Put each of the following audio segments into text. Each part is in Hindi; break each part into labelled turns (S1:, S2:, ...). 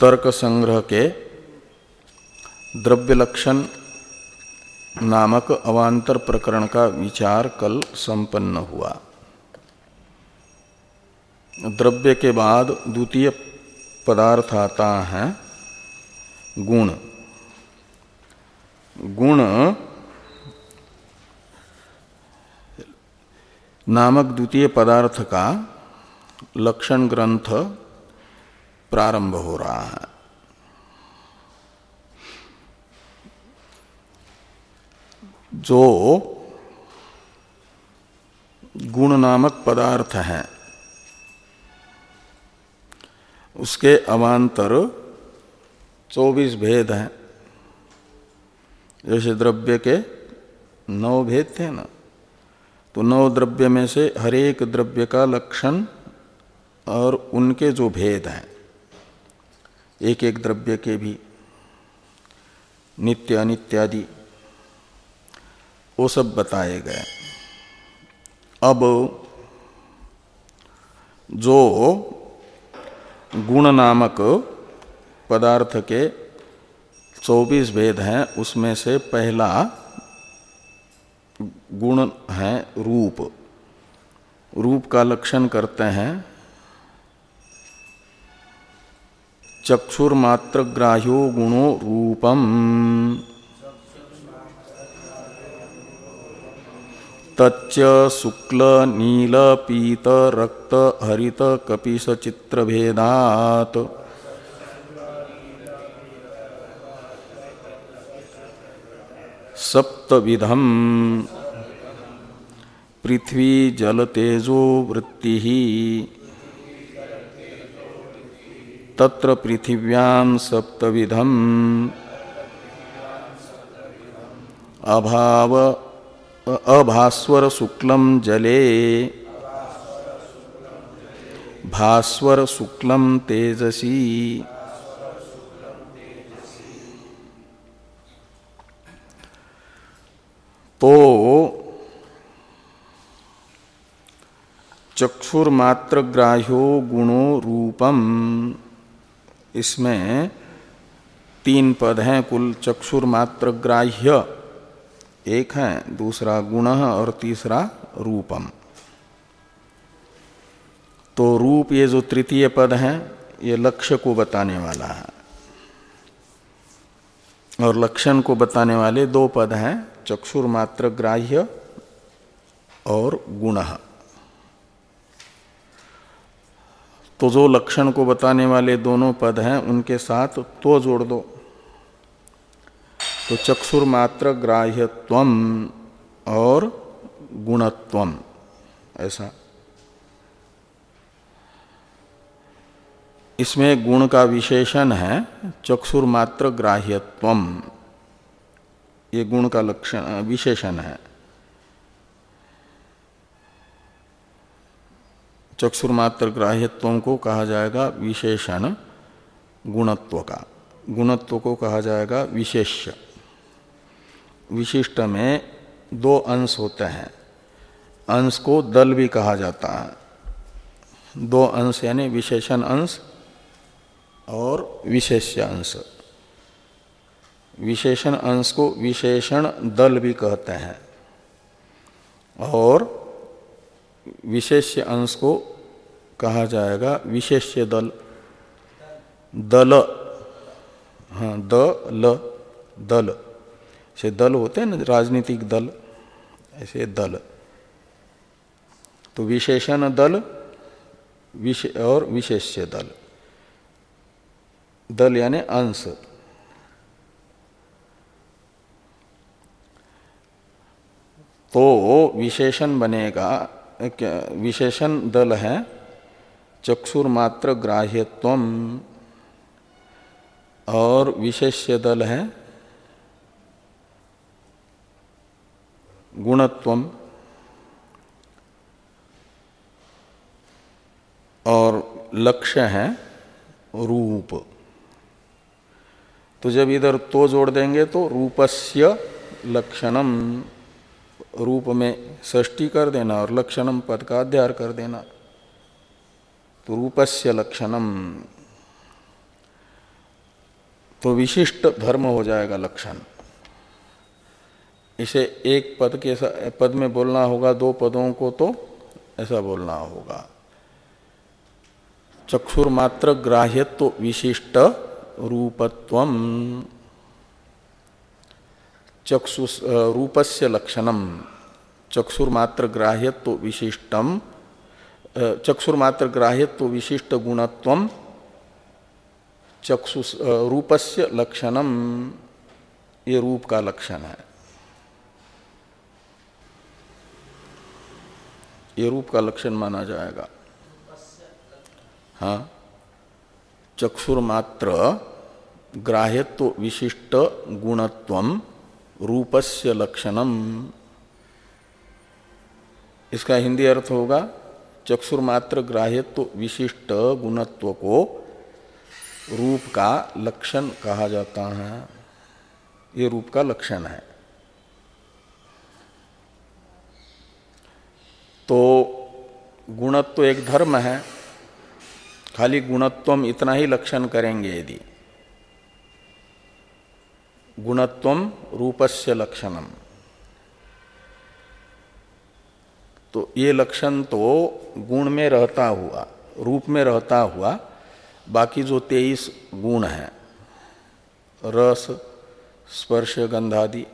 S1: तर्क संग्रह के द्रव्य लक्षण नामक अवांतर प्रकरण का विचार कल संपन्न हुआ। द्रव्य के बाद द्वितीय पदार्थ आता है गुण। गुण नामक द्वितीय पदार्थ का लक्षण ग्रंथ प्रारंभ हो रहा है। जो गुण नामक पदार्थ है, उसके अवान्तर चौबीस भेद हैं। जैसे द्रव्य के नौ भेद थे ना तो नौ द्रव्य में से हरेक द्रव्य का लक्षण और उनके जो भेद हैं एक एक द्रव्य के भी, नित्य अनित्यादि, वो सब बताए गए। अब जो गुण नामक पदार्थ के 24 भेद हैं, उसमें से पहला गुण है रूप। रूप का लक्षण करते हैं चक्षुर्मात्र ग्राह्यो गुणो रूपम। तच्च शुक्ल, नील, पीत, रक्त, हरित, कपिश चित्र भेदात सप्तविधम। पृथ्वी, जल, तेजो, वृत्ति। तत्र पृथिव्याम सप्तविधम। अभाव अभास्वर शुक्लम जले। भास्वर शुक्लम तेजसी। तो चक्षुर्मात्र ग्राह्यो गुणो रूपम। इसमें तीन पद हैं, कुल चक्षुर्मात्र ग्राह्य। एक है दूसरा गुण और तीसरा रूपम। तो रूप ये जो तृतीय पद है, ये लक्ष्य को बताने वाला है। और लक्षण को बताने वाले दो पद हैं चक्षुर्मात्र ग्राह्य और गुण। तो जो लक्षण को बताने वाले दोनों पद हैं, उनके साथ तो जोड़ दो। तो चक्षुर्मात्र ग्राह्यत्व और गुणत्व ऐसा। इसमें गुण का विशेषण है, चक्षुर्मात्र ग्राह्यत्व ये गुण का लक्षण, विशेषण है। चक्षुर्मात्र ग्राह्यत्व को कहा जाएगा विशेषण गुणत्व का गुणत्व को कहा जाएगा विशेष्य। विशिष्ट में दो अंश होते हैं। अंश को दल भी कहा जाता है। दो अंश यानी विशेषण अंश और विशेष्य अंश। विशेषण अंश को विशेषण दल भी कहते हैं। और विशेष्य अंश को कहा जाएगा, विशेष्य दल। दल। हाँ द ल दल। से दल होते हैं ना, राजनीतिक दल, ऐसे दल। तो विशेषण दल, विशे और विशेष्य दल। दल यानी अंश। तो विशेषण बनेगा विशेषण दल है चक्षुर्मात्र ग्राह्यत्व। और विशेष्य दल है, गुणत्व। और लक्ष्य है, रूप। तो जब इधर तो जोड़ देंगे तो रूपस्य लक्षणम। रूप में षष्टि कर देना और लक्षणम पद का अध्यार कर देना। तो रूपस्य लक्षणम। तो विशिष्ट धर्म हो जाएगा लक्षण। इसे एक पद के पद में बोलना होगा, दो पदों को तो ऐसा बोलना होगा। चक्षुर्मात्र ग्राह्यत्व विशिष्ट रूपत्व चक्षु रूपस्य लक्षणम। चक्षुर्मात्र ग्राह्यत्व विशिष्टम। चक्षुर्मात्र ग्राह्यत्व विशिष्ट गुणत्व चक्षु रूपस्य लक्षणम। ये रूप का लक्षण है। ये रूप का लक्षण माना जाएगा। हाँ। चक्षुर्मात्र ग्राह्यत्व विशिष्ट गुणत्व रूपस्य लक्षणम। इसका हिंदी अर्थ होगा, चक्षुर्मात्र ग्राह्यत्व विशिष्ट गुणत्व को रूप का लक्षण कहा जाता है। ये रूप का लक्षण है। तो गुणत्व एक धर्म है, खाली गुणत्व इतना ही लक्षण करेंगे यदि। गुणत्व रूपस्य लक्षणम तो ये लक्षण तो गुण में रहता हुआ, रूप में रहता हुआ, बाकी जो तेईस गुण हैं, रस, स्पर्श, गंधादि,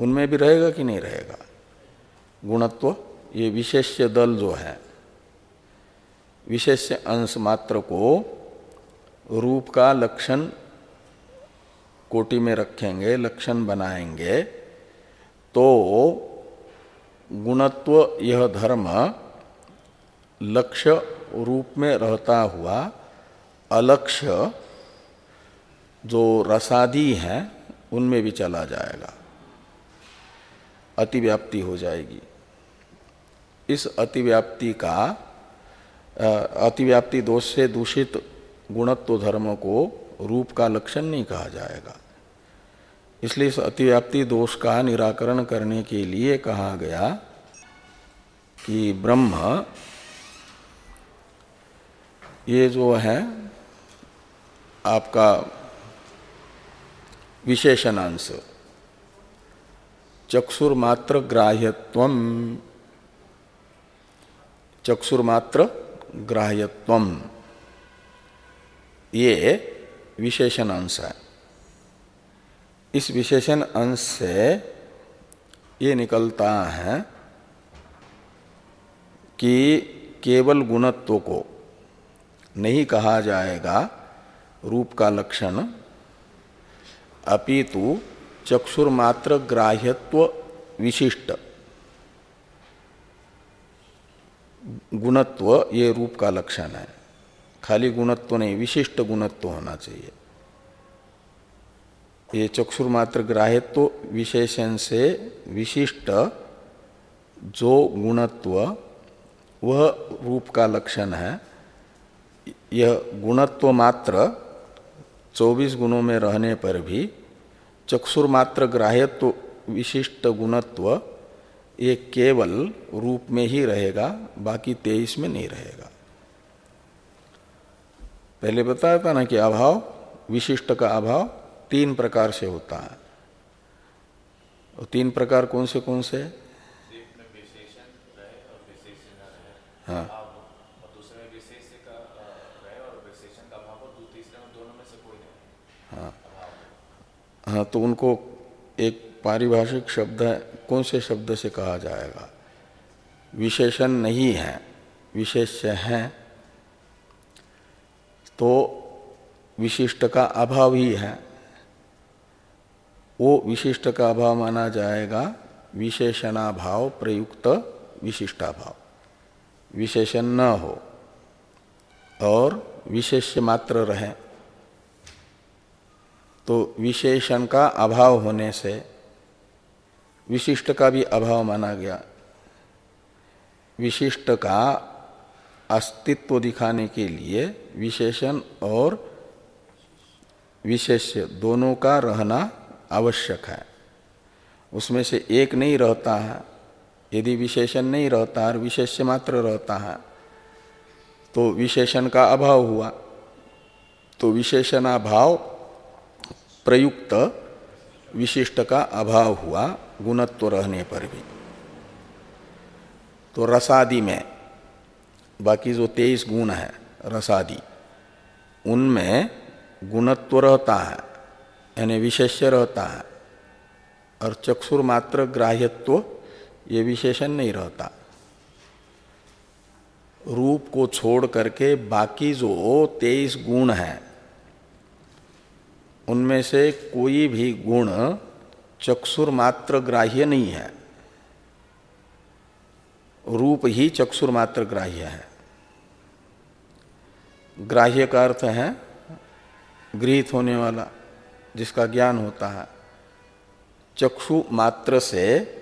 S1: उनमें भी रहेगा कि नहीं रहेगा? गुणत्व, ये विशेष्य दल जो है, विशेष्य अंश मात्र को रूप का लक्षण कोटि में रखेंगे, लक्षण बनाएँगे तो गुणत्व यह धर्म लक्ष्य रूप में रहता हुआ, अलक्ष्य जो रसादी हैं, उनमें भी चला जाएगा। अतिव्याप्ति हो जाएगी। इस अतिव्याप्ति का अतिव्याप्ति दोष से दूषित गुणत्व धर्म को रूप का लक्षण नहीं कहा जाएगा। इसलिए इस अतिव्याप्ति दोष का निराकरण करने के लिए कहा गया कि ब्रह्म, ये जो है, आपका विशेषणांश, चक्षुर्मात्र ग्राह्यत्व। चक्षुर्मात्र ग्राह्यत्व। ये विशेषण अंश है। इस विशेषण अंश से ये निकलता है कि केवल गुणत्व को नहीं कहा जाएगा, रूप का लक्षण, अपितु चक्षुर्मात्र ग्राह्यत्व विशिष्ट। गुणत्व ये रूप का लक्षण है। खाली गुणत्व नहीं, विशिष्ट गुणत्व होना चाहिए। ये चक्षुर्मात्र ग्राह्यत्व विशेषण से विशिष्ट जो गुणत्व, वह रूप का लक्षण है। यह गुणत्व मात्र 24 गुणों में रहने पर भी चक्षुर्मात्र ग्राह्यत्व विशिष्ट गुणत्व, ये केवल रूप में ही रहेगा, बाकी तेईस में नहीं रहेगा। पहले बताया था ना कि अभाव, विशिष्ट का अभाव तीन प्रकार से होता है। और तीन प्रकार कौन से कौन से? हाँ। हाँ। हाँ तो उनको एक पारिभाषिक शब्द है, कौन से शब्द से कहा जाएगा? विशेषण नहीं है, विशेष्य है। तो विशिष्ट का अभाव ही है। वो विशिष्ट का अभाव माना जाएगा विशेषणाभाव, प्रयुक्त विशिष्टाभाव। विशेषण न हो और विशेष्य मात्र रहे। तो विशेषण का अभाव होने से विशिष्ट का भी अभाव माना गया। विशिष्ट का अस्तित्व दिखाने के लिए विशेषण और विशेष्य दोनों का रहना आवश्यक है। उसमें से एक नहीं रहता है। यदि विशेषण नहीं रहता और विशेष्य मात्र रहता है तो विशेषण का अभाव हुआ। तो विशेषणाभाव प्रयुक्त विशिष्ट का अभाव हुआ गुणत्व रहने पर भी। तो रसादि में बाकी जो तेईस गुण है, रसादि, उनमें गुणत्व रहता है, यानी विशेष्य रहता है, और चक्षुर मात्र ग्राह्यत्व ये विशेषण नहीं रहता। रूप को छोड़ करके बाकी जो तेईस गुण हैं, उनमें से कोई भी गुण चक्षुर मात्र ग्राह्य नहीं है। रूप ही चक्षुर मात्र ग्राह्य है। ग्राह्य का अर्थ है गृहित होने वाला, जिसका ज्ञान होता है। चक्षु मात्र से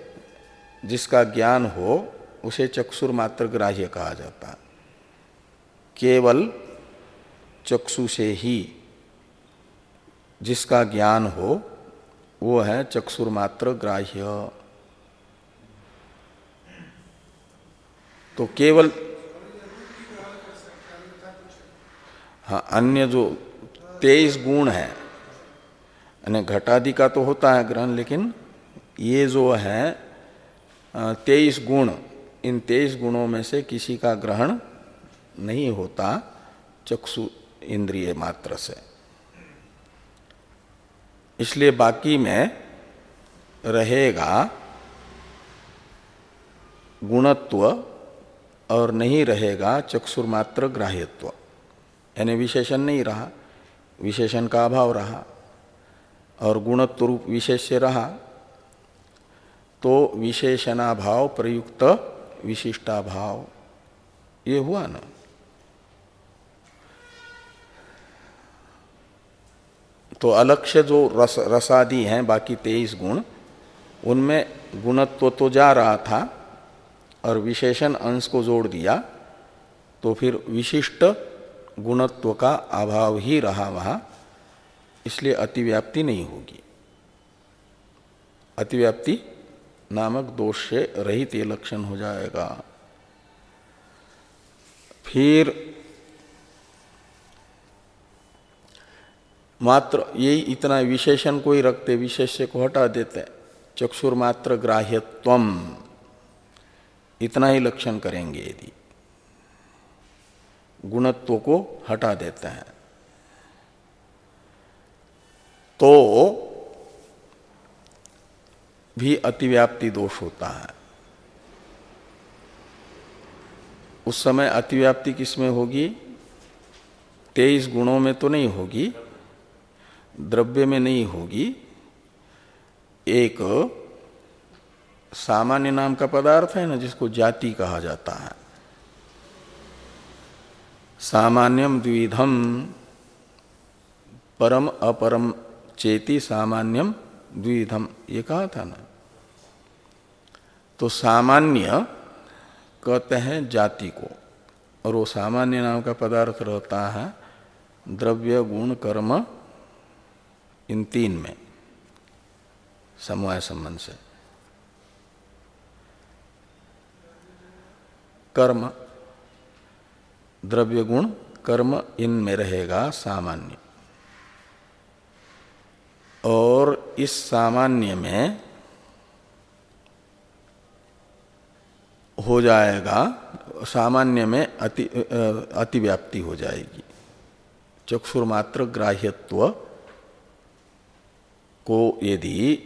S1: जिसका ज्ञान हो, उसे चक्षुर मात्र ग्राह्य कहा जाता है। केवल चक्षु से ही जिसका ज्ञान हो, वो है चक्षुर मात्र ग्राह्य। तो केवल हाँ अन्य जो तेईस गुण है यानी घटादि का तो होता है ग्रहण, लेकिन ये जो है तेईस गुण, इन तेईस गुणों में से किसी का ग्रहण नहीं होता, चक्षु इंद्रिय मात्र से। इसलिए बाकी में रहेगा गुणत्व और नहीं रहेगा चक्षुर्मात्र ग्राह्यत्व। यानी विशेषण नहीं रहा, विशेषण का अभाव रहा और गुणत्व रूप विशेष्य रहा तो विशेषणाभाव प्रयुक्त विशिष्टाभाव, ये हुआ ना। तो अलक्ष्य जो रस, रसादि हैं, बाकी तेईस गुण, उनमें गुणत्व तो जा रहा था और विशेषण अंश को जोड़ दिया तो फिर विशिष्ट गुणत्व का अभाव ही रहा वहाँ, इसलिए अतिव्याप्ति नहीं होगी। अतिव्याप्ति नामक दोष से रहित ये लक्षण हो जाएगा। फिर मात्र यही इतना विशेषण को ही रखते, विशेष्य को हटा देते चक्षुर मात्र ग्राह्यत्वम, इतना ही लक्षण करेंगे यदि। गुणत्व को हटा देते हैं। तो भी अतिव्याप्ति दोष होता है। उस समय अतिव्याप्ति किसमें होगी? तेईस गुणों में तो नहीं होगी, द्रव्य में नहीं होगी। एक सामान्य नाम का पदार्थ है ना, जिसको जाति कहा जाता है। सामान्यम द्विधम परम अपरम चेति सामान्यम द्विधम ये कहा था ना? तो सामान्य कहते हैं जाति को, और वो सामान्य नाम का पदार्थ रहता है द्रव्य, गुण, कर्म, इन तीन में, समवाय संबंध से। कर्म द्रव्य गुण कर्म इनमें रहेगा सामान्य। और इस सामान्य में हो जाएगा, सामान्य में अति, अतिव्याप्ति हो जाएगी। चक्षुर्मात्र ग्राह्यत्व को यदि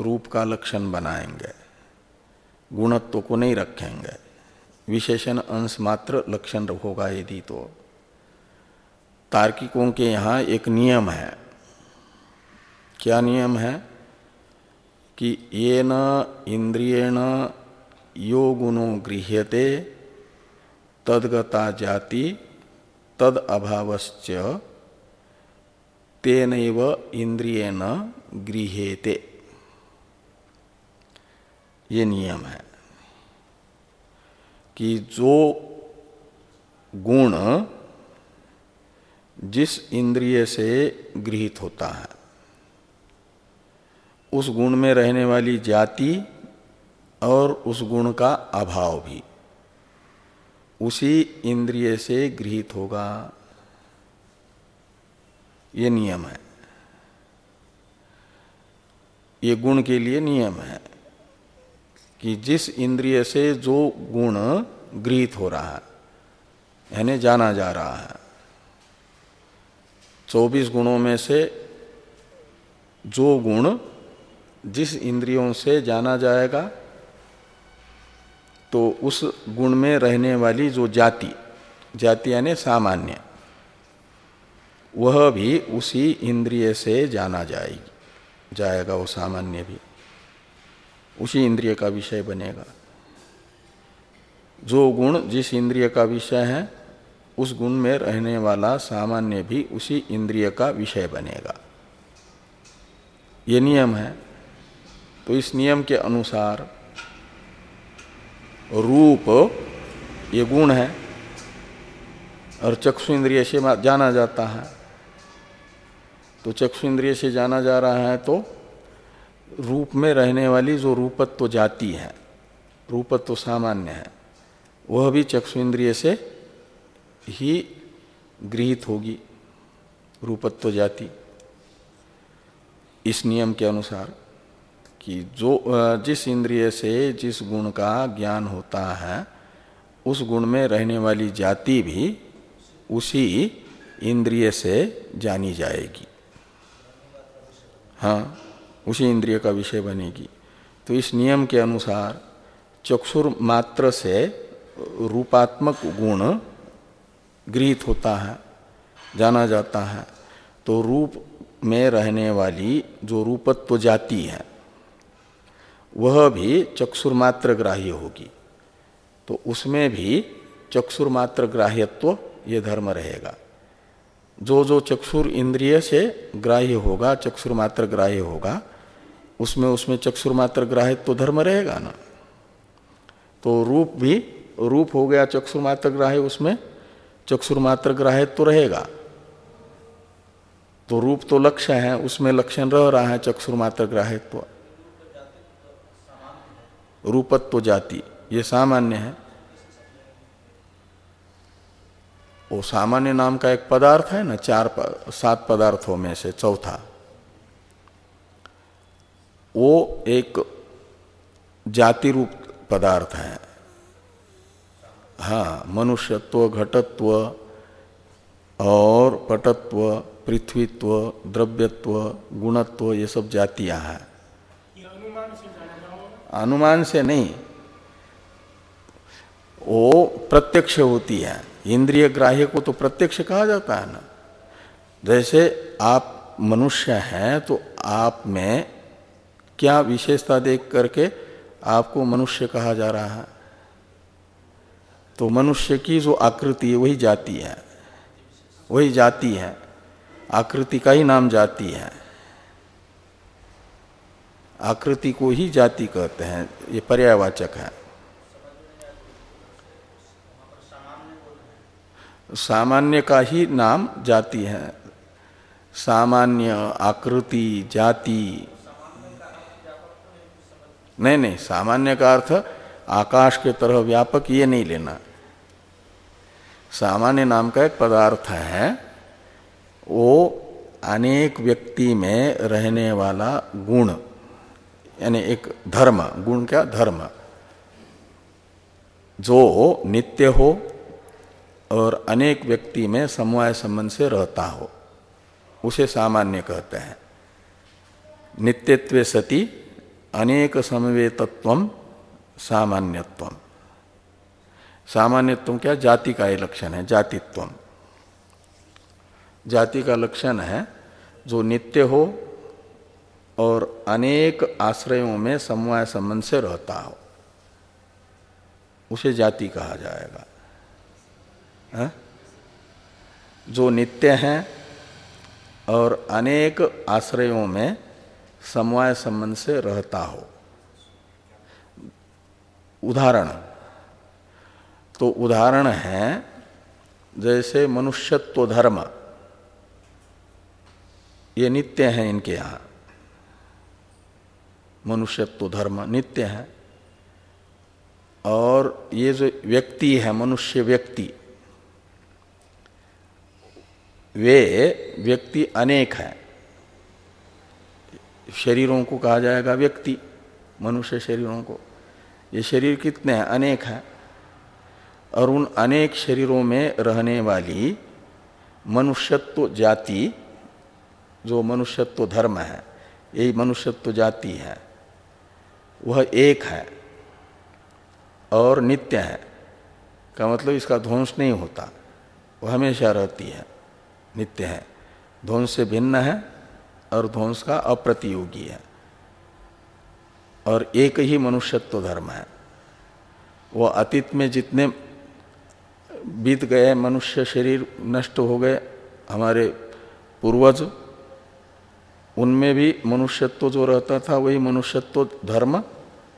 S1: रूप का लक्षण बनाएँगे, गुणत्व को नहीं रखेंगे विशेषण अंश मात्र लक्षण होगा यदि तो। तार्किकों के यहाँ एक नियम है। क्या नियम है? कि ये न इंद्रियण यो गुणो गृह्यते, तदगता जाति, तद अभावश्च तेन इंद्रियण गृह्यते। ये नियम है। कि जो गुण जिस इंद्रिय से गृहित होता है, उस गुण में रहने वाली जाति और उस गुण का अभाव भी, उसी इंद्रिय से गृहित होगा। ये नियम है। ये गुण के लिए नियम है। कि जिस इंद्रिय से जो गुण गृहित हो रहा है, यानी जाना जा रहा है, चौबीस गुणों में से जो गुण जिस इंद्रियों से जाना जाएगा तो उस गुण में रहने वाली जो जाति जाति यानी सामान्य, वह भी उसी इंद्रिय से जाना जाएगी, जाएगा वो सामान्य भी। उसी इंद्रिय का विषय बनेगा। जो गुण जिस इंद्रिय का विषय है, उस गुण में रहने वाला सामान्य भी उसी इंद्रिय का विषय बनेगा। ये नियम है। तो इस नियम के अनुसार रूप, ये गुण है, और चक्षु इंद्रिय से जाना जाता है। तो चक्षु इंद्रिय से जाना जा रहा है तो रूप में रहने वाली जो रूपत्व जाति है, रूपत्व सामान्य है, वह भी चक्षु इंद्रिय से ही गृहित होगी रूपत्व जाति। इस नियम के अनुसार कि जो जिस इंद्रिय से जिस गुण का ज्ञान होता है, उस गुण में रहने वाली जाति भी उसी इंद्रिय से जानी जाएगी। हाँ। उसी इंद्रिय का विषय बनेगी। तो इस नियम के अनुसार चक्षुर मात्र से रूपात्मक गुण गृहित होता है, जाना जाता है। तो रूप में रहने वाली जो रूपत्व जाति है, वह भी चक्षुर्मात्र ग्राह्य होगी। तो उसमें भी चक्षुर्मात्र ग्राह्यत्व ये धर्म रहेगा। जो जो चक्षुर इंद्रिय से ग्राह्य होगा, चक्षुर मात्र ग्राह्य होगा, उसमें उसमें चक्षुर मात्र ग्राह्यत्व तो धर्म रहेगा ना? तो रूप भी, रूप हो गया चक्षुर्मात्र ग्राह्य उसमें चक्षुर्मात्र ग्राह्यत्व तो रहेगा। तो रूप तो लक्ष्य है, उसमें लक्षण रह रहा है चक्षुर मात्र ग्राह्यत्व। तो। रूपत्व जाति, ये सामान्य है। वो सामान्य नाम का एक पदार्थ है ना, चार सात पदार्थों में से चौथा। वो एक जाति रूप पदार्थ है। हाँ मनुष्यत्व, घटत्व और पटत्व, पृथ्वीत्व, द्रव्यत्व, गुणत्व, ये सब जातियाँ हैं। अनुमान से नहीं। वो प्रत्यक्ष होती है। इंद्रिय ग्राह्य को तो प्रत्यक्ष कहा जाता है ना। जैसे आप मनुष्य हैं तो आप में क्या विशेषता देख करके आपको मनुष्य कहा जा रहा है? तो मनुष्य की जो आकृति है, वही जाति है। वही जाति है। आकृति का ही नाम जाति है। आकृति को ही जाति कहते हैं। ये पर्यावाचक है। सामान्य का ही नाम जाति है। सामान्य, आकृति, जाति। नहीं नहीं, सामान्य का अर्थ आकाश के तरह व्यापक ये नहीं लेना। सामान्य नाम का एक पदार्थ है, वो अनेक व्यक्ति में रहने वाला गुण, यानी एक धर्म। गुण क्या? धर्म। जो नित्य हो और अनेक व्यक्ति में समवाय संबंध से रहता हो, उसे सामान्य कहते हैं। नित्यत्व सती, अनेक समवेतत्व, सामान्यत्व। सामान्यत्व क्या? जाति का लक्षण है, जातित्व। जाति का लक्षण है, जो नित्य हो और अनेक आश्रयों में समवाय संबंध से रहता हो, उसे जाति कहा जाएगा। है? जो नित्य है और अनेक आश्रयों में समवाय संबंध से रहता हो। उदाहरण तो उदाहरण है जैसे मनुष्यत्व धर्म। ये नित्य है इनके यहाँ। मनुष्यत्व धर्म नित्य है। और ये जो व्यक्ति है, मनुष्य व्यक्ति वे व्यक्ति अनेक हैं। शरीरों को कहा जाएगा व्यक्ति, मनुष्य शरीरों को। ये शरीर कितने हैं? अनेक हैं। और उन अनेक शरीरों में रहने वाली मनुष्यत्व जाति, जो मनुष्यत्व धर्म है, यही मनुष्यत्व जाति है, वह एक है और नित्य है। का मतलब इसका ध्वंस नहीं होता, वह हमेशा रहती है। नित्य है। ध्वंस से भिन्न है और ध्वंस का अप्रतियोगी है। और एक ही मनुष्यत्व धर्म है। वो अतीत में जितने बीत गए, मनुष्य शरीर नष्ट हो गए, हमारे पूर्वज, उनमें भी मनुष्यत्व जो रहता था, वही मनुष्यत्व धर्म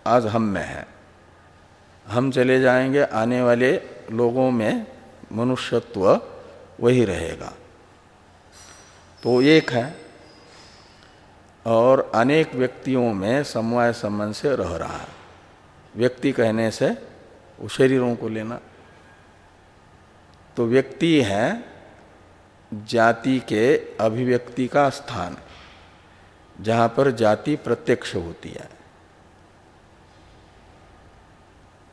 S1: आज हम में है। हम चले जाएँगे, आने वाले लोगों में मनुष्यत्व वही रहेगा। तो एक है। और अनेक व्यक्तियों में समवाय संबंध से रह रहा है। व्यक्ति कहने से वो शरीरों को लेना। तो व्यक्ति है जाति के अभिव्यक्ति का स्थान, जहाँ पर जाति प्रत्यक्ष होती है।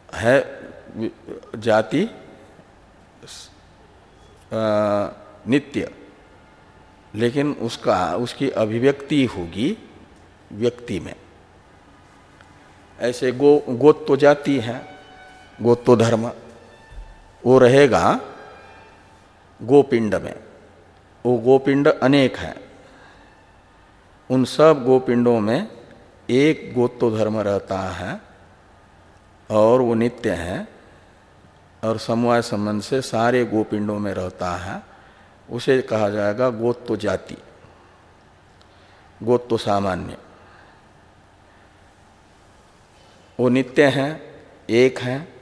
S1: है जाति नित्य। लेकिन उसका, उसकी अभिव्यक्ति होगी व्यक्ति में। ऐसे गो गोत्व तो जाति है गोत्व तो धर्म। वो रहेगा गोपिंड में। वो गोपिंड अनेक हैं। उन सब गोपिंडों में एक गोत्व धर्म रहता है और वो नित्य है और समवाय संबंध से सारे गोपिंडों में रहता है। उसे कहा जाएगा गोत्व जाति गोत्व सामान्य। वो नित्य है, एक है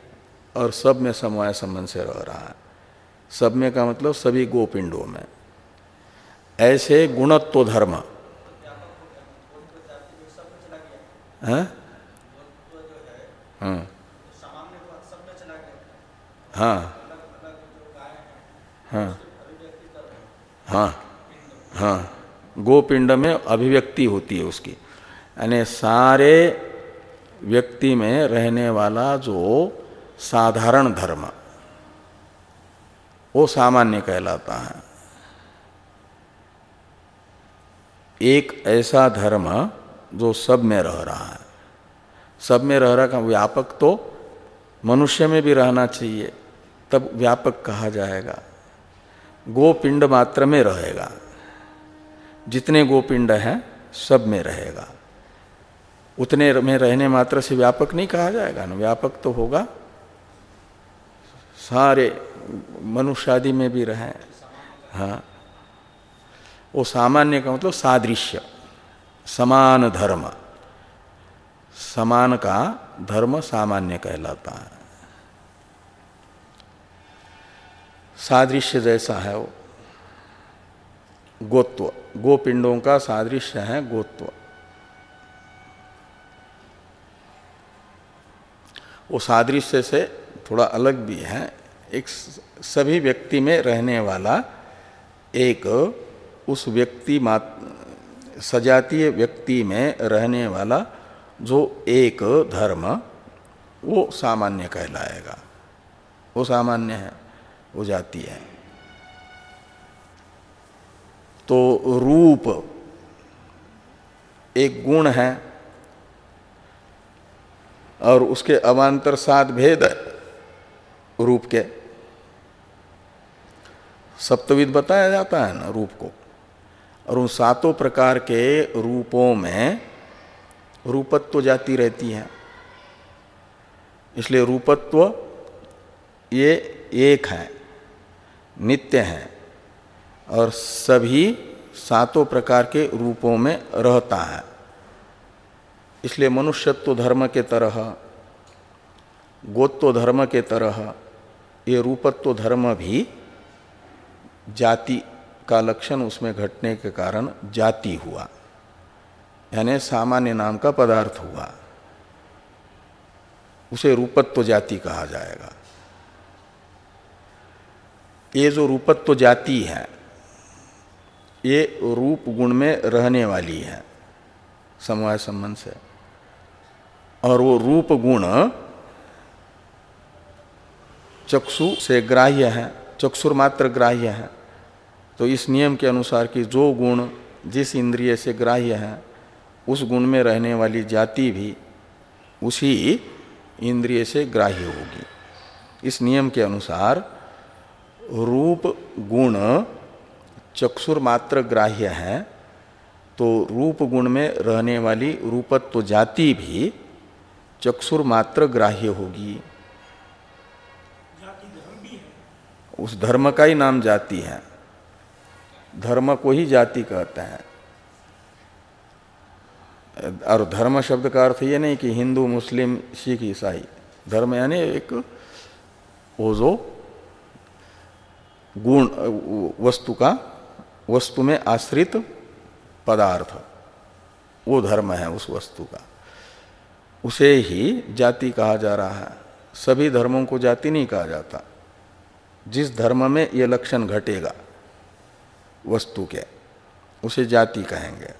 S1: और सब में समवाय संबंध से रह रहा है। सब में का मतलब सभी गोपिंडों में। ऐसे गुणत्व धर्म। हाँ? हाँ। हाँ। हाँ। हाँ हाँ गोपिंड में अभिव्यक्ति होती है उसकी। यानी सारे व्यक्ति में रहने वाला जो साधारण धर्म, वो सामान्य कहलाता है। एक ऐसा धर्म जो सब में रह रहा है। सब में रह रहा का व्यापक तो मनुष्य में भी रहना चाहिए, तब व्यापक कहा जाएगा। गोपिंड मात्र में रहेगा। जितने गोपिंड हैं, सब में रहेगा। उतने में रहने मात्र से व्यापक नहीं कहा जाएगा ना। व्यापक तो होगा। सारे मनुष्य आदि में भी रहे। हाँ। वो सामान्य का मतलब सादृश्य। समान धर्म। समान का धर्म सामान्य कहलाता है। सादृश्य जैसा है वो। गोत्व। गोपिंडों का सादृश्य है गोत्व। वो सादृश्य से थोड़ा अलग भी है। एक सभी व्यक्ति में रहने वाला एक उस व्यक्ति सजातीय व्यक्ति में रहने वाला जो एक धर्म, वो सामान्य कहलाएगा। वो सामान्य है। हो जाती है। तो रूप एक गुण है और उसके अवान्तर सात भेद है रूप के। सप्तविद बताया जाता है ना रूप को। और उन सातों प्रकार के रूपों में रूपत्व जाती रहती है। इसलिए रूपत्व ये एक है। नित्य है और सभी सातों प्रकार के रूपों में रहता है। इसलिए मनुष्यत्व धर्म के तरह, गोत्व धर्म के तरह, ये रूपत्व धर्म भी जाति का लक्षण उसमें घटने के कारण जाति हुआ। यानी सामान्य नाम का पदार्थ हुआ। उसे रूपत्व जाति कहा जाएगा। ये जो रूपत्व जाति है, ये रूप गुण में रहने वाली है, समवाय संबंध से। और वो रूप गुण चक्षु से ग्राह्य है, चक्षुर मात्र ग्राह्य है। तो इस नियम के अनुसार कि जो गुण जिस इंद्रिय से ग्राह्य है, उस गुण में रहने वाली जाति भी उसी इंद्रिय से ग्राह्य होगी। इस नियम के अनुसार रूप गुण चक्षुर मात्र ग्राह्य है तो रूप गुण में रहने वाली रूपत्व जाति भी चक्षुर मात्र ग्राह्य होगी। उस धर्म का ही नाम जाति है। धर्म को ही जाति कहते हैं। और धर्म शब्द का अर्थ ये नहीं कि हिंदू मुस्लिम सिख ईसाई। धर्म यानी एक वो जो गुण, वस्तु का, वस्तु में आश्रित पदार्थ। वो धर्म है उस वस्तु का। उसे ही जाति कहा जा रहा है। सभी धर्मों को जाति नहीं कहा जाता। जिस धर्म में ये लक्षण घटेगा, वस्तु के, उसे जाति कहेंगे।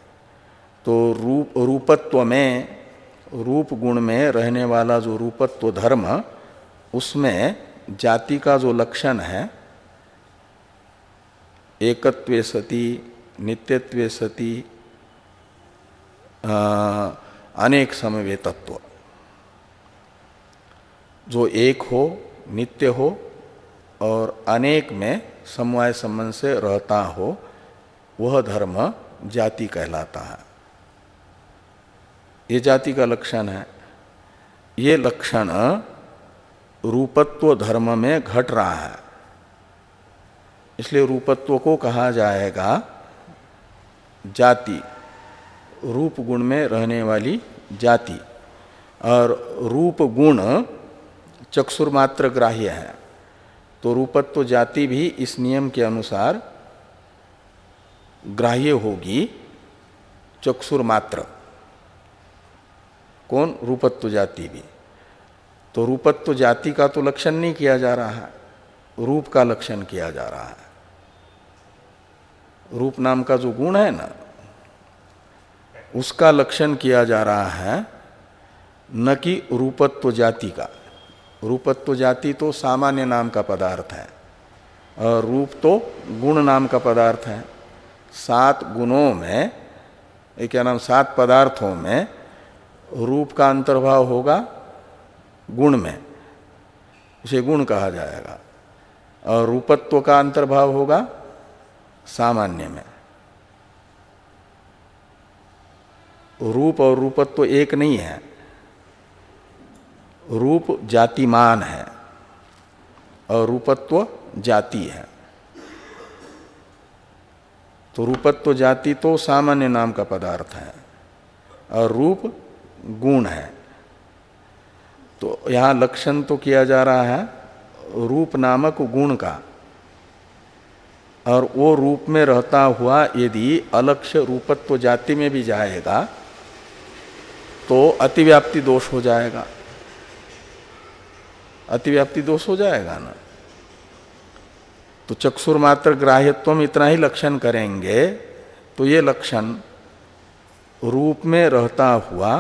S1: तो रूप, रूपत्व में, रूप गुण में रहने वाला जो रूपत्व धर्म, उसमें जाति का जो लक्षण है एकत्व सती, नित्यत्व सती अनेक समवे तत्व जो एक हो, नित्य हो, और अनेक में समवाय संबंध से रहता हो, वह धर्म जाति कहलाता है। ये जाति का लक्षण है। ये लक्षण रूपत्व धर्म में घट रहा है। इसलिए रूपत्व को कहा जाएगा जाति, रूप गुण में रहने वाली जाति। और रूप गुण चक्षुर मात्र ग्राह्य है। तो रूपत्व जाति भी इस नियम के अनुसार ग्राह्य होगी चक्षुर मात्र। कौन? रूपत्व जाति भी। तो रूपत्व जाति का तो लक्षण नहीं किया जा रहा है, रूप का लक्षण किया जा रहा है। रूप नाम का जो गुण है ना, उसका लक्षण किया जा रहा है न कि रूपत्व जाति का। रूपत्व जाति तो सामान्य नाम का पदार्थ है और रूप तो गुण नाम का पदार्थ है। सात गुणों में क्या नाम, सात पदार्थों में रूप का अंतर्भाव होगा गुण में, उसे गुण कहा जाएगा। और रूपत्व का अंतर्भाव होगा सामान्य में। रूप और रूपत्व एक नहीं है। रूप जातिमान है और रूपत्व जाति है। तो रूपत्व जाति तो सामान्य नाम का पदार्थ है और रूप गुण है। तो यहाँ लक्षण तो किया जा रहा है रूप नामक गुण का। और वो रूप में रहता हुआ यदि अलक्ष्य रूपत्व जाति में भी जाएगा तो अतिव्याप्ति दोष हो जाएगा। अतिव्याप्ति दोष हो जाएगा ना? तो चक्षुर मात्र ग्राह्यत्व इतना ही लक्षण करेंगे तो ये लक्षण रूप में रहता हुआ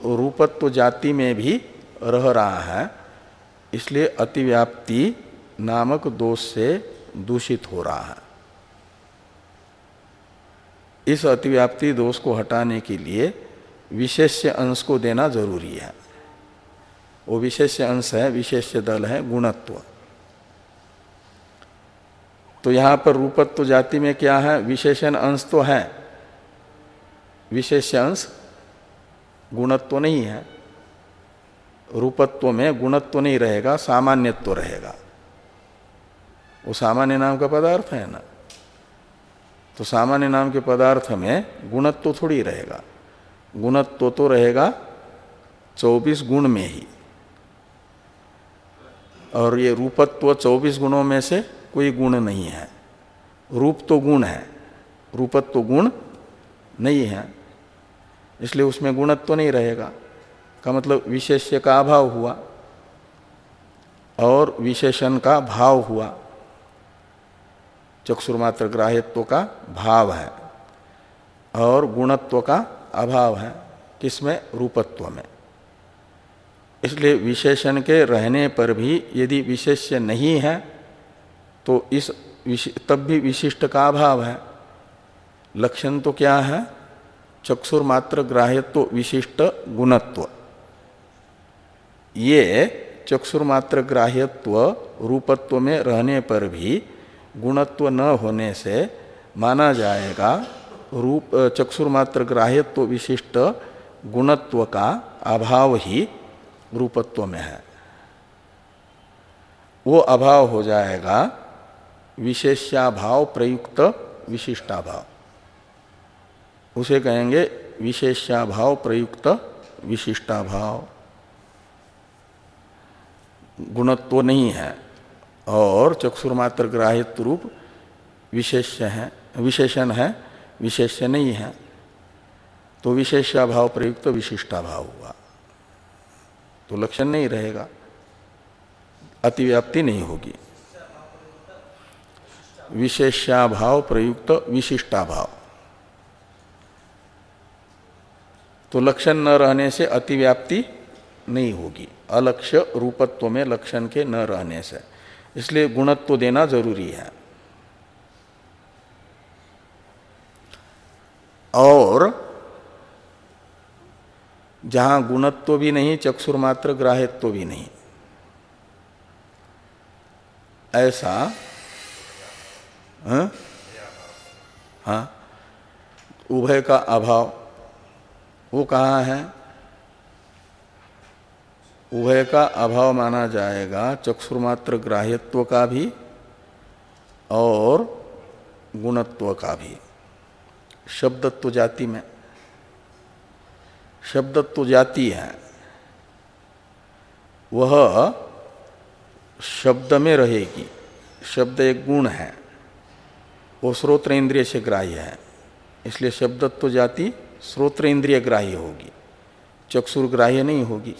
S1: रूपत्व जाति में भी रह रहा है, इसलिए अतिव्याप्ति नामक दोष से दूषित हो रहा है। इस अतिव्याप्ति दोष को हटाने के लिए विशेष्य अंश को देना ज़रूरी है। वो विशेष अंश है विशेष दल है, गुणत्व। तो यहाँ पर रूपत्व जाति में क्या है? विशेषण अंश तो है। विशेष अंश गुणत्व नहीं है। रूपत्व में गुणत्व नहीं रहेगा, सामान्यत्व रहेगा। वो सामान्य नाम का पदार्थ है ना। तो सामान्य नाम के पदार्थ में गुणत्व थोड़ी रहेगा। गुणत्व तो रहेगा 24 गुण में ही। और ये रूपत्व 24 गुणों में से कोई गुण नहीं है। रूप तो गुण है, रूपत्व गुण नहीं है। इसलिए उसमें गुणत्व नहीं रहेगा। का मतलब विशेष्य का अभाव हुआ और विशेषण का भाव हुआ। चक्षुर्मात्र ग्राह्यत्व का भाव है और गुणत्व का अभाव है। किसमें? रूपत्व में। इसलिए विशेषण के रहने पर भी यदि विशेष्य नहीं है तो इस तब भी विशिष्ट का अभाव है। लक्षण तो क्या है? चक्षुर मात्र ग्राह्यत्व विशिष्ट गुणत्व। ये चक्षुर मात्र ग्राह्यत्व रूपत्व में रहने पर भी गुणत्व न होने से माना जाएगा रूप चक्षुर मात्र ग्राह्यत्व विशिष्ट गुणत्व का अभाव ही रूपत्व में है। वो अभाव हो जाएगा विशेष्याभाव प्रयुक्त विशिष्टाभाव। उसे कहेंगे विशेष्याभाव प्रयुक्त विशिष्टाभाव। गुणत्व नहीं है। और चक्षुर्मात्र ग्राहित रूप विशेष है, विशेषण है, विशेष्य नहीं है। तो विशेषाभाव प्रयुक्त तो विशिष्टाभाव हुआ। तो लक्षण नहीं रहेगा, अतिव्याप्ति नहीं होगी। विशेषाभाव प्रयुक्त तो विशिष्टाभाव। तो लक्षण न रहने से अतिव्याप्ति नहीं होगी। अलक्ष्य रूपत्व में लक्षण के न रहने से। इसलिए गुणत्व देना ज़रूरी है। और जहाँ गुणत्व भी नहीं चक्षुर मात्र ग्राह्यत्व भी नहीं। ऐसा हाँ, हाँ? उभय का अभाव वो कहाँ है? उभय का अभाव माना जाएगा, चक्षुर्मात्र ग्राह्यत्व का भी और गुणत्व का भी। शब्दत्व जाति में, शब्दत्व जाति है, वह शब्द में रहेगी, शब्द एक गुण है, वो स्रोत्र इंद्रिय से ग्राह्य है, इसलिए शब्दत्व जाति श्रोत्र इंद्रिय ग्राह्य होगी चक्षुर ग्राह्य नहीं होगी।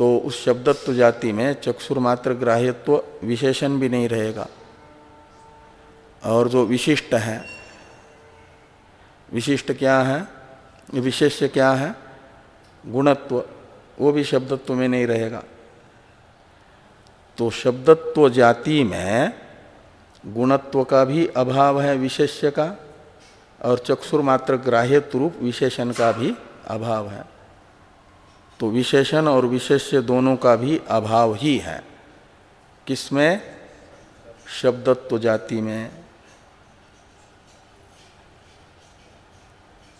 S1: तो उस शब्दत्व जाति में चक्षुर मात्र ग्राह्यत्व विशेषण भी नहीं रहेगा। और जो विशिष्ट है, विशिष्ट क्या है विशेष्य क्या है, गुणत्व, वो भी शब्दत्व में नहीं रहेगा। तो शब्दत्व जाति में गुणत्व का भी अभाव है विशेष्य का, और चक्षुर मात्र ग्राह्य रूप विशेषण का भी अभाव है। तो विशेषण और विशेष्य दोनों का भी अभाव ही है। किसमें? शब्दत्व जाति में,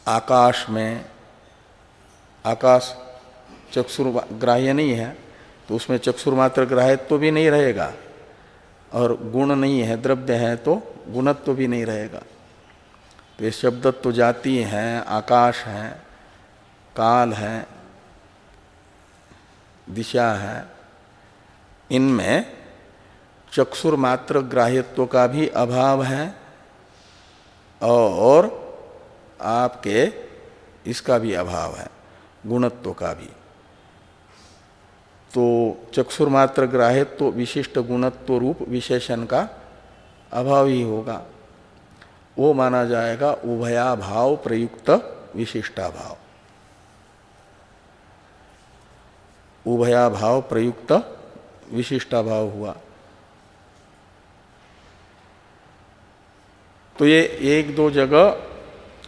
S1: आकाश में। आकाश चक्षुर ग्राह्य नहीं है तो उसमें चक्षुर मात्र ग्राह्यत्व तो भी नहीं रहेगा और गुण नहीं है, द्रव्य है तो गुणत्व तो भी नहीं रहेगा। तो ये शब्दत्व जाति है, आकाश है, काल है दिशा है। इनमें चक्षुर मात्र ग्राह्यत्व का भी अभाव है और आपके इसका भी अभाव है, गुणत्व का भी। तो चक्षुर मात्र ग्राह्यत्व विशिष्ट गुणत्व रूप विशेषण का अभाव ही होगा। वो माना जाएगा उभया भाव प्रयुक्त विशिष्टा भाव उभया भाव प्रयुक्त विशिष्टा भाव हुआ। तो ये एक दो जगह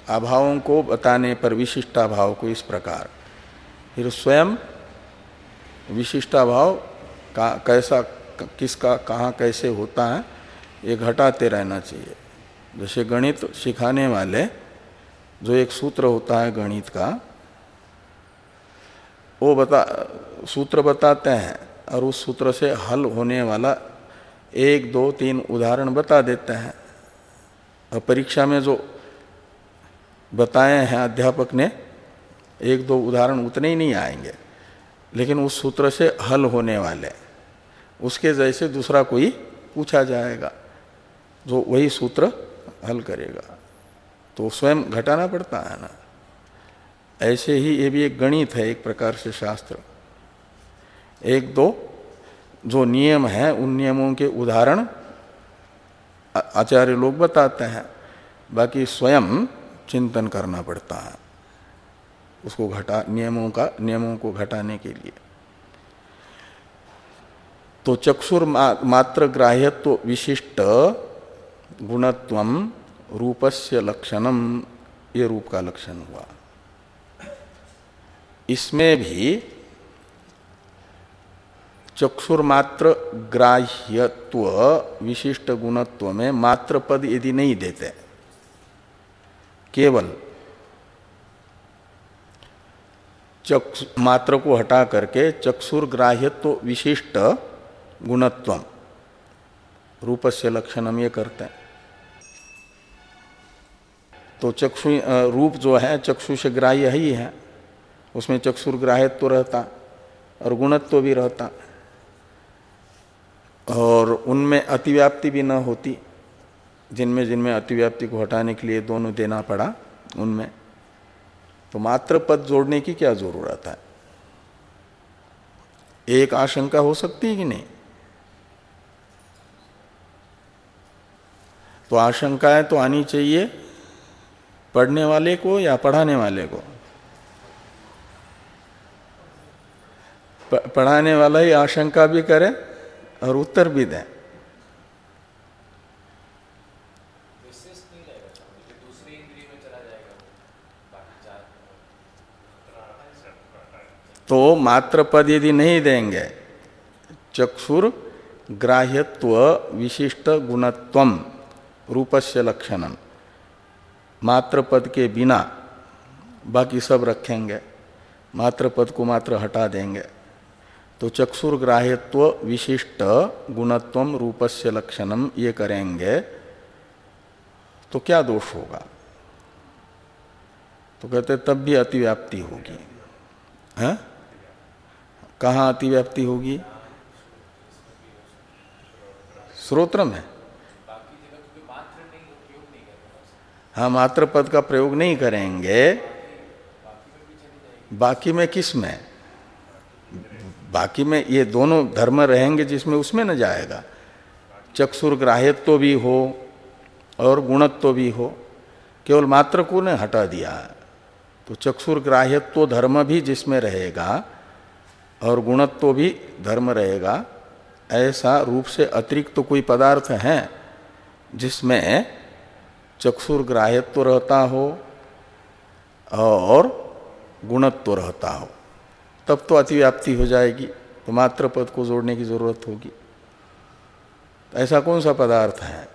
S1: अभावों को बताने पर विशिष्टा भाव को इस प्रकार। फिर स्वयं विशिष्टाभाव का कैसा, किसका, कहाँ कैसे होता है, ये घटाते रहना चाहिए। जैसे गणित सिखाने वाले, जो एक सूत्र होता है गणित का वो बता, सूत्र बताते हैं और उस सूत्र से हल होने वाला एक, दो, तीन उदाहरण बता देते हैं। और परीक्षा में जो बताए हैं अध्यापक ने, एक, दो उदाहरण उतने ही नहीं आएँगे, लेकिन उस सूत्र से हल होने वाले, उसके जैसे दूसरा कोई पूछा जाएगा जो वही सूत्र हल करेगा। तो स्वयं घटाना पड़ता है ना। ऐसे ही ये भी एक गणित है एक प्रकार से शास्त्र। एक दो, जो नियम है, उन नियमों के उदाहरण आचार्य लोग बताते हैं। बाकी स्वयं चिंतन करना पड़ता है, उसको घटा, नियमों का, नियमों को घटाने के लिए। तो चक्षुर मात्र ग्राह्यत्व विशिष्ट गुणत्व रूपस्य लक्षणम ये रूप का लक्षण हुआ। इसमें भी चक्षुर्मात्र ग्राह्यत्व, विशिष्ट गुणत्व में मात्र पद यदि नहीं देते, केवल चक्षु, मात्र को हटा करके चक्षुर ग्राह्यत्व विशिष्ट गुणत्व रूप से लक्षण हम ये करते हैं। तो चक्षु रूप जो है चक्षु से ग्राह्य ही है। उसमें चक्षुर ग्राह्यत्व तो रहता और गुणत्व तो भी रहता। और उनमें अतिव्याप्ति भी न होती, जिनमें जिनमें अतिव्याप्ति को हटाने के लिए दोनों देना पड़ा उनमें। तो मात्र पद जोड़ने की क्या ज़रूरत है? एक आशंका हो सकती है कि नहीं? तो आशंकाएँ तो आनी चाहिए पढ़ने वाले को या पढ़ाने वाले को। पढ़ाने वाला ही आशंका भी करे और उत्तर भी दे। तो मात्र पद यदि नहीं देंगे, चक्षुर ग्राह्यत्व विशिष्ट गुणत्वम रूपस्य लक्षणम मात्र पद के बिना बाकी सब रखेंगे मात्र पद को मात्र हटा देंगे। तो चक्षुर ग्राह्यत्व विशिष्ट गुणत्व रूपस्य लक्षणम ये करेंगे तो क्या दोष होगा? तो कहते तब भी अतिव्याप्ति होगी। है? कहाँ अतिव्याप्ति होगी? स्रोत्र में हाँ मात्र पद का प्रयोग नहीं करेंगे। बाकी में किसमें? बाकी में ये दोनों धर्म रहेंगे जिसमें उसमें न जाएगा। चक्षुर ग्राह्यत्व तो भी हो और गुणत्व तो भी हो, केवल मात्र को ने हटा दिया। है तो चक्षुर ग्राह्यत्व तो धर्म भी जिसमें रहेगा और गुणत्व भी धर्म रहेगा, ऐसा रूप से अतिरिक्त तो कोई पदार्थ है जिसमें चक्षुर ग्राह्यत्व रहता हो और गुणत्व रहता हो। तब तो अतिव्याप्ति हो जाएगी तो मात्र पद को जोड़ने की ज़रूरत होगी। ऐसा कौन सा पदार्थ है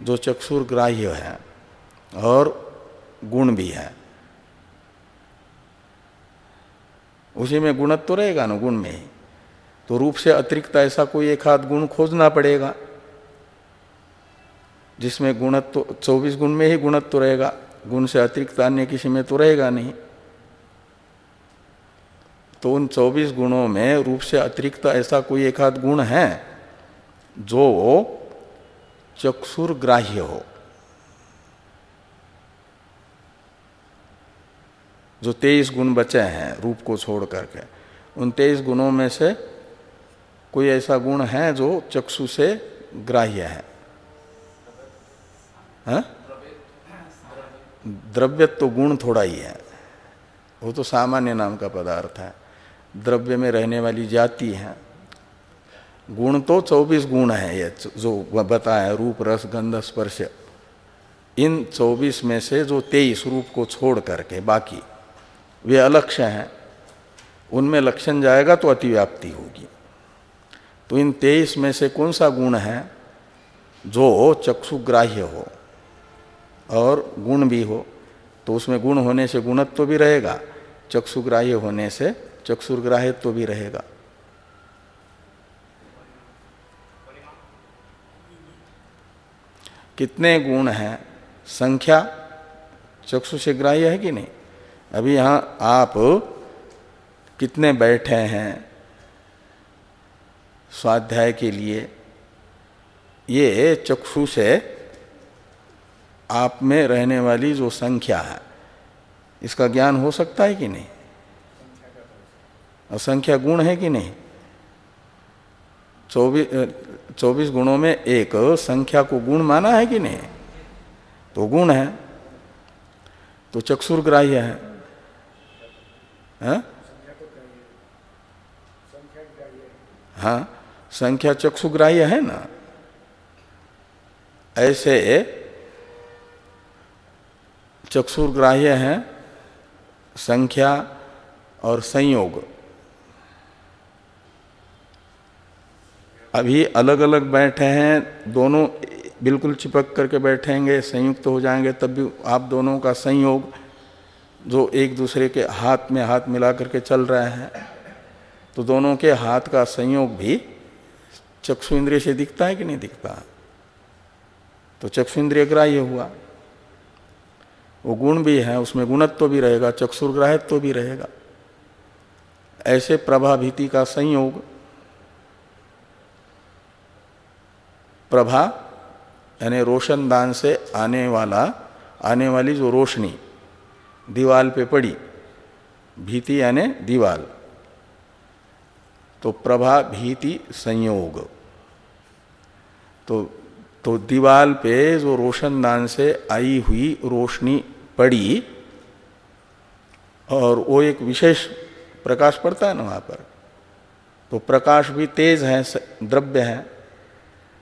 S1: जो चक्षुर ग्राह्य है और गुण भी है? उसी में गुणत्व तो रहेगा ना गुण में ही। तो रूप से अतिरिक्त ऐसा कोई एक हाथ गुण खोजना पड़ेगा जिसमें गुणत्व तो, चौबीस गुण में ही गुणत्व तो रहेगा गुण से अतिरिक्त अन्य किसी में तो रहेगा नहीं। तो उन चौबीस गुणों में रूप से अतिरिक्त ऐसा कोई एक आध गुण है जो चक्षुर ग्राह्य हो? जो तेईस गुण बचे हैं रूप को छोड़ करके, उन तेईस गुणों में से कोई ऐसा गुण है जो चक्षु से ग्राह्य है? हाँ? द्रव्य तो गुण थोड़ा ही है, वो तो सामान्य नाम का पदार्थ है। द्रव्य में रहने वाली जाति है। गुण तो 24 गुण है ये, जो बताया, रूप, रस, गंध, स्पर्श। इन 24 में से जो 23 रूप को छोड़ करके बाकी, वे अलक्ष्य हैं। उनमें लक्षण जाएगा तो अतिव्याप्ति होगी। तो इन 23 में से कौन सा गुण है, जो चक्षुग्राह्य हो और गुण भी हो तो उसमें गुण होने से गुणत्व तो भी रहेगा, चक्षुग्राह्य होने से चक्षुर्ग्राह्यत्व तो भी रहेगा। कितने गुण हैं? संख्या चक्षु से ग्राह्य है कि नहीं? अभी यहाँ आप कितने बैठे हैं स्वाध्याय के लिए? ये चक्षु से आप में रहने वाली जो संख्या है, इसका ज्ञान हो सकता है कि नहीं? संख्या गुण है कि नहीं? चौबीस चौबीस गुणों में एक संख्या को गुण माना है कि नहीं? तो गुण है। तो चक्षुर ग्राह्य है। हाँ? हाँ संख्या चक्षुग्राह्य है ना? ऐसे चक्षुर्ग्राह्य है संख्या और संयोग। अभी अलग अलग बैठे हैं, दोनों बिल्कुल चिपक करके बैठेंगे, संयुक्त तो हो जाएँगे, तब भी आप दोनों का संयोग जो एक दूसरे के हाथ में हाथ मिला करके चल रहे हैं तो दोनों के हाथ का संयोग भी चक्षु इंद्रिय से दिखता है कि नहीं दिखता? तो चक्षु इंद्रिय ग्राह्य हुआ। वो गुण भी है, उसमें गुणत्व तो भी रहेगा, चक्षुर्ग्राह्यत्व भी रहेगा। ऐसे प्रभाभीति का संयोग प्रभा, यानी रोशनदान से आने वाला, आने वाली जो रोशनी, दीवाल पे पड़ी, भीति यानी दीवाल। तो प्रभा, भीति, संयोग। तो तो दीवाल पे जो रोशनदान से आई हुई रोशनी पड़ी, और वो एक विशेष प्रकाश पड़ता है ना वहाँ पर तो प्रकाश भी तेज है द्रव्य है।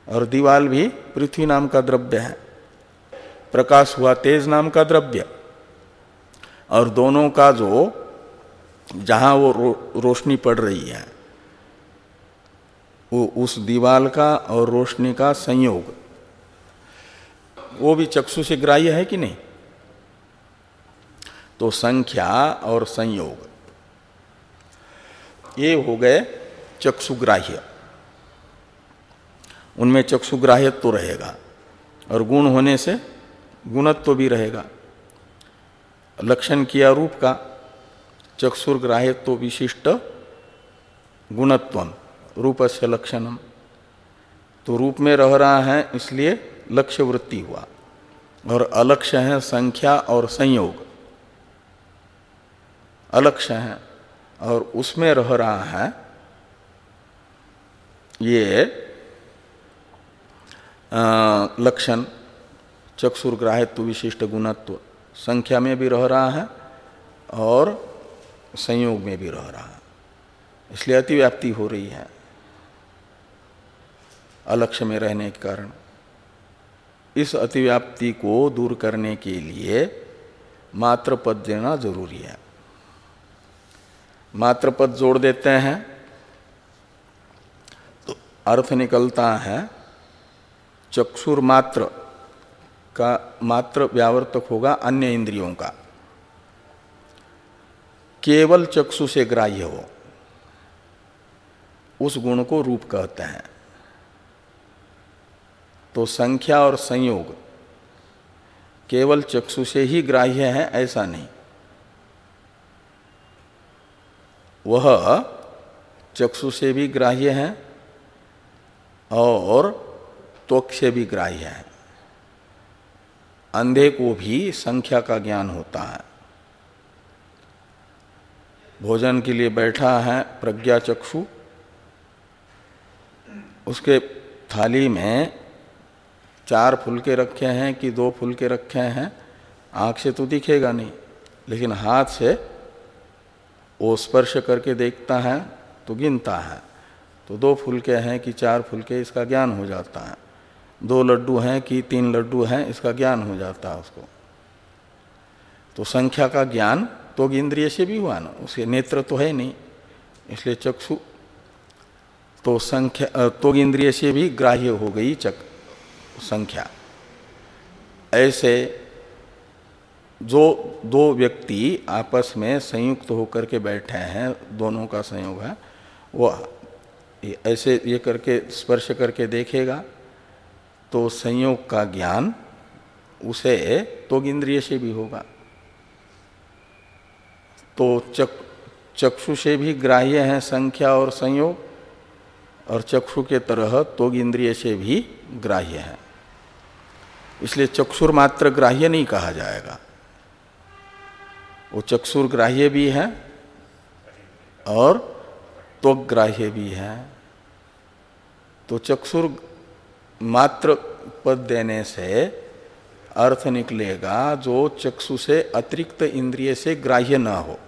S1: और दीवाल भी पृथ्वी नाम का द्रव्य है। प्रकाश हुआ तेज नाम का द्रव्य। और दोनों का जो जहाँ वो रो, रोशनी पड़ रही है वो उस दीवाल का और रोशनी का संयोग। वो भी चक्षु से ग्राह्य है कि नहीं? तो संख्या और संयोग। ये हो गए चक्षुग्राह्य। उनमें चक्षुग्राह्यत्व तो रहेगा और गुण होने से गुणत्व तो भी रहेगा। लक्षण किया रूप का चक्षुर्ग्राह्यत्व तो विशिष्ट गुणत्व रूप से लक्षणम तो रूप में रह रहा है, इसलिए लक्ष्य वृत्ति हुआ। और अलक्ष्य है संख्या और संयोग। अलक्ष्य है और उसमें रह रहा है ये लक्षण, चक्षुर्ग्राहित्व विशिष्ट गुणत्व। संख्या में भी रह रहा है और संयोग में भी रह रहा है। इसलिए अतिव्याप्ति हो रही है अलक्ष्य में रहने के कारण। इस अतिव्याप्ति को दूर करने के लिए मात्र पद देना ज़रूरी है। मात्र पद जोड़ देते हैं तो अर्थ निकलता है चक्षुर मात्र का मात्र व्यावर्तक होगा अन्य इंद्रियों का। केवल चक्षु से ग्राह्य हो। उस गुण को रूप कहते हैं। तो संख्या और संयोग केवल चक्षु से ही ग्राह्य है, ऐसा नहीं। वह चक्षु से भी ग्राह्य है और से भी ग्राह्य है। अंधे को भी संख्या का ज्ञान होता है। भोजन के लिए बैठा है प्रज्ञा चक्षु। उसके थाली में चार फुलके रखे हैं कि दो फुलके रखे हैं, आँख से तो दिखेगा नहीं, लेकिन हाथ से वो स्पर्श करके देखता है तो गिनता है। तो दो फुलके हैं कि चार फुलके, इसका ज्ञान हो जाता है। दो लड्डू हैं कि तीन लड्डू हैं, इसका ज्ञान हो जाता है उसको। तो संख्या का ज्ञान तो इंद्रिय से भी हुआ ना, उसके नेत्र तो है नहीं, इसलिए चक्षु तो संख्या तो इंद्रिय से भी ग्राह्य हो गई चक, संख्या। ऐसे जो दो व्यक्ति आपस में संयुक्त होकर के बैठे हैं, दोनों का संयोग है, वो ऐसे ये करके, स्पर्श करके देखेगा तो संयोग का ज्ञान उसे तो इंद्रिय से भी होगा। तो चक, चक्षु से भी ग्राह्य है संख्या और संयोग, और चक्षु के तरह तो इंद्रिय से भी ग्राह्य है। इसलिए चक्षुर मात्र ग्राह्य नहीं कहा जाएगा। वो चक्षुर ग्राह्य भी है और त्वक ग्राह्य भी है। तो चक्षुर मात्र पद देने से अर्थ निकलेगा जो चक्षु से अतिरिक्त इंद्रिय से ग्राह्य न हो।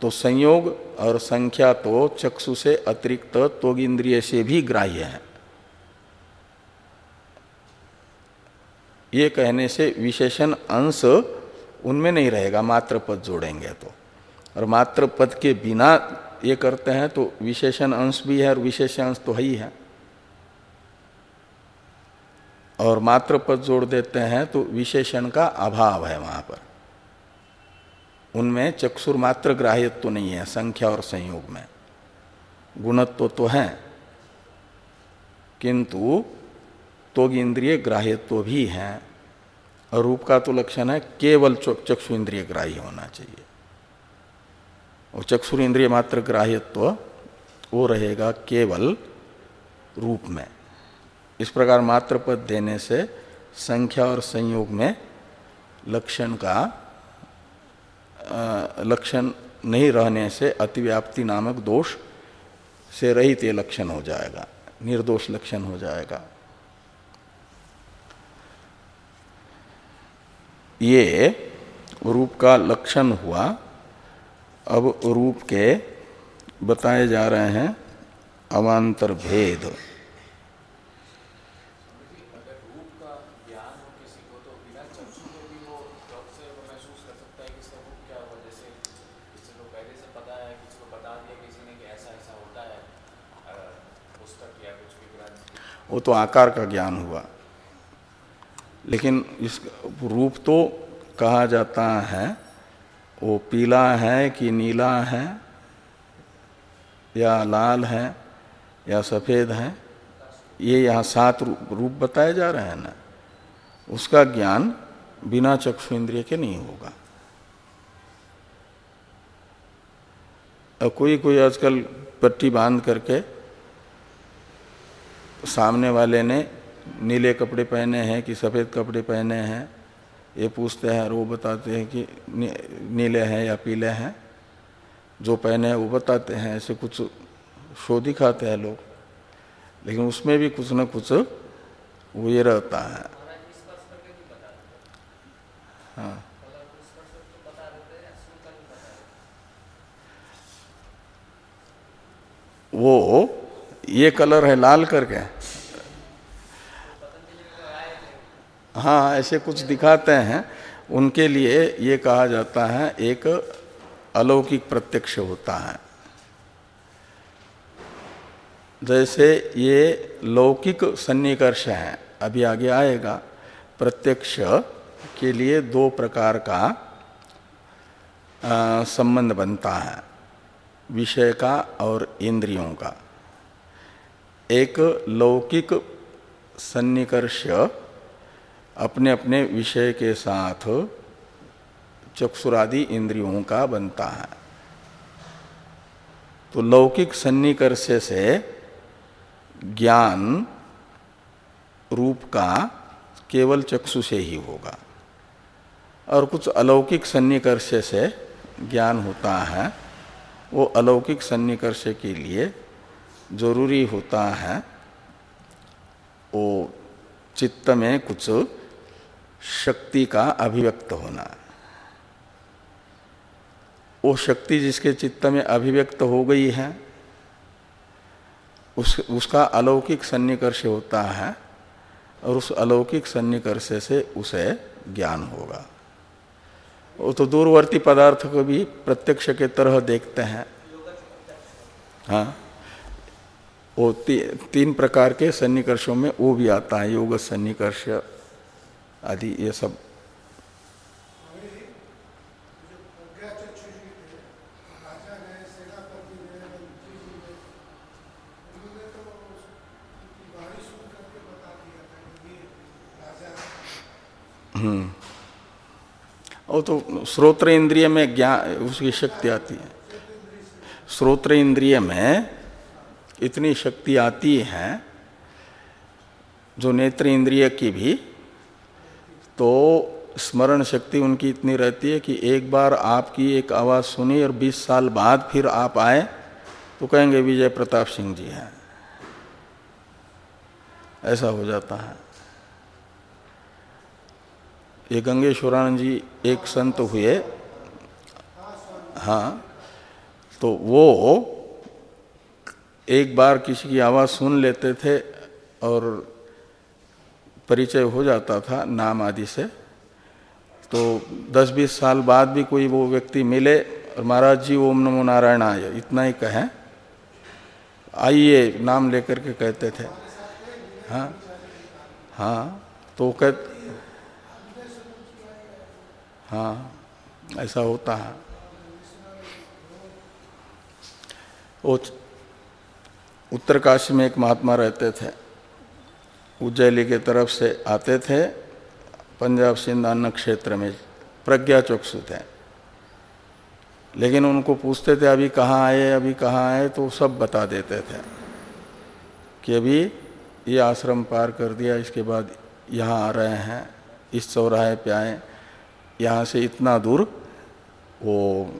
S1: तो संयोग और संख्या तो चक्षु से अतिरिक्त तो इंद्रिय से भी ग्राह्य है। ये कहने से विशेषण अंश उनमें नहीं रहेगा, मात्र पद जोड़ेंगे तो। और मात्र पद के बिना ये करते हैं तो विशेषण अंश भी है और विशेष अंश तो है ही है। और मात्र पद जोड़ देते हैं तो विशेषण का अभाव है वहाँ पर। उनमें चक्षुर मात्र ग्राह्यत्व तो नहीं है, संख्या और संयोग में। गुणत्व तो तो है, किंतु तोग इंद्रिय ग्राह्यत्व भी है। और रूप का तो लक्षण है, केवल चक्षु इंद्रिय ग्राह्य होना चाहिए। और चक्षुर इंद्रिय मात्र ग्राह्यत्व वो रहेगा केवल रूप में। इस प्रकार मात्र पद देने से संख्या और संयोग में लक्षण का लक्षण नहीं रहने से अतिव्याप्ति नामक दोष से रहित ये लक्षण हो जाएगा, निर्दोष लक्षण हो जाएगा। ये रूप का लक्षण हुआ अब रूप के बताए जा रहे हैं अवान्तर भेद। वो तो आकार का ज्ञान हुआ। लेकिन इस रूप तो कहा जाता है वो पीला है कि नीला है, या लाल है, या सफ़ेद है, ये यहाँ सात रूप बताए जा रहे हैं ना, उसका ज्ञान बिना चक्षु इंद्रिय के नहीं होगा। कोई कोई आजकल पट्टी बाँध करके सामने वाले ने नीले कपड़े पहने हैं कि सफ़ेद कपड़े पहने हैं ये पूछते हैं और वो बताते हैं कि नीले हैं या पीले हैं। जो पहने हैं वो बताते हैं, ऐसे कुछ शो दिखाते हैं लोग। लेकिन उसमें भी कुछ न कुछ वो ये रहता है। हाँ। वो ये कलर है लाल करके। हाँ ऐसे कुछ दिखाते हैं। उनके लिए ये कहा जाता है, एक अलौकिक प्रत्यक्ष होता है। जैसे ये लौकिक सन्निकर्ष है, अभी आगे आएगा। प्रत्यक्ष के लिए दो प्रकार का संबंध बनता है, विषय का और इंद्रियों का। एक लौकिक सन्निकर्ष अपने अपने विषय के साथ चक्षुरादि इंद्रियों का बनता है। तो लौकिक सन्निकर्ष से ज्ञान रूप का केवल चक्षु से ही होगा। और कुछ अलौकिक सन्निकर्ष से ज्ञान होता है, वो अलौकिक सन्निकर्ष के लिए ज़रूरी होता है। वो चित्त में कुछ शक्ति का अभिव्यक्त होना। वो शक्ति जिसके चित्त में अभिव्यक्त हो गई है उस उसका अलौकिक सन्निकर्ष होता है और उस अलौकिक सन्निकर्ष से उसे ज्ञान होगा। वो तो दूरवर्ती पदार्थ को भी प्रत्यक्ष के तरह देखते हैं। हाँ वो ती, तीन प्रकार के सन्निकर्षों में वो भी आता है योग सन्निकर्ष आदि, ये सब। हम्म। वो तो श्रोत्र इंद्रिय में ज्ञान उसकी शक्ति आती है। श्रोत्र इंद्रिय में इतनी शक्ति आती है, जो नेत्र इंद्रिय की भी तो स्मरण शक्ति उनकी इतनी रहती है कि एक बार आपकी एक आवाज़ सुनी और 20 साल बाद फिर आप आए तो कहेंगे, विजय प्रताप सिंह जी हैं। ऐसा हो जाता है। ये गंगेश्वरानंद जी एक संत हुए। हाँ तो वो एक बार किसी की आवाज़ सुन लेते थे और परिचय हो जाता था नाम आदि से। तो 10-20 साल बाद भी कोई वो व्यक्ति मिले और महाराज जी, ओम नमो नारायण आय इतना ही कहें। आइए, नाम लेकर के कहते थे। हाँ हाँ तो कह हाँ ऐसा होता है। वो उत्तर काशी में एक महात्मा रहते थे। उज्जैली के तरफ़ से आते थे, पंजाब सिंध अन्न क्षेत्र में, प्रज्ञा चक्षु थे। लेकिन उनको पूछते थे, अभी कहाँ आए, अभी कहाँ आए? तो सब बता देते थे कि अभी ये आश्रम पार कर दिया, इसके बाद यहाँ आ रहे हैं, इस चौराहे पे आए। यहाँ से इतना दूर वो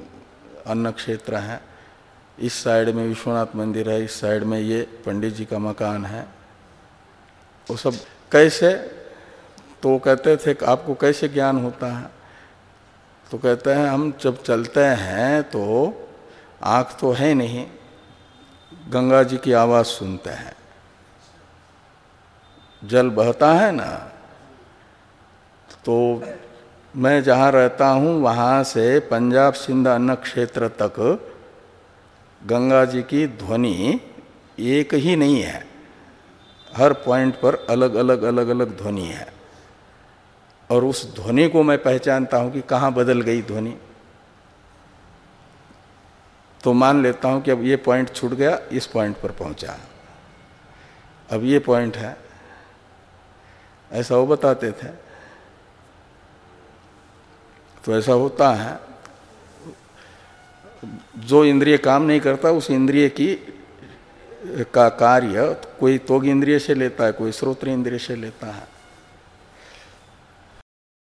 S1: अन्न क्षेत्र है। इस साइड में विश्वनाथ मंदिर है, इस साइड में ये पंडित जी का मकान है। वो सब कैसे? तो कहते थे कि आपको कैसे ज्ञान होता है? तो कहते हैं, हम जब चलते हैं तो आँख तो है नहीं, गंगा जी की आवाज़ सुनते हैं। जल बहता है ना? तो मैं जहाँ रहता हूँ, वहाँ से पंजाब सिंध अन्न क्षेत्र तक गंगा जी की ध्वनि एक ही नहीं है। हर पॉइंट पर अलग अलग अलग अलग ध्वनि है। और उस ध्वनि को मैं पहचानता हूँ कि कहाँ बदल गई ध्वनि। तो मान लेता हूँ कि अब ये पॉइंट छूट गया, इस पॉइंट पर पहुँचा। अब ये पॉइंट है। ऐसा वो बताते थे। तो ऐसा होता है। जो इंद्रिय काम नहीं करता, उस इंद्रिय की का कार्य कोई तोग इंद्रिय से लेता है कोई स्रोत्र इंद्रिय से लेता है।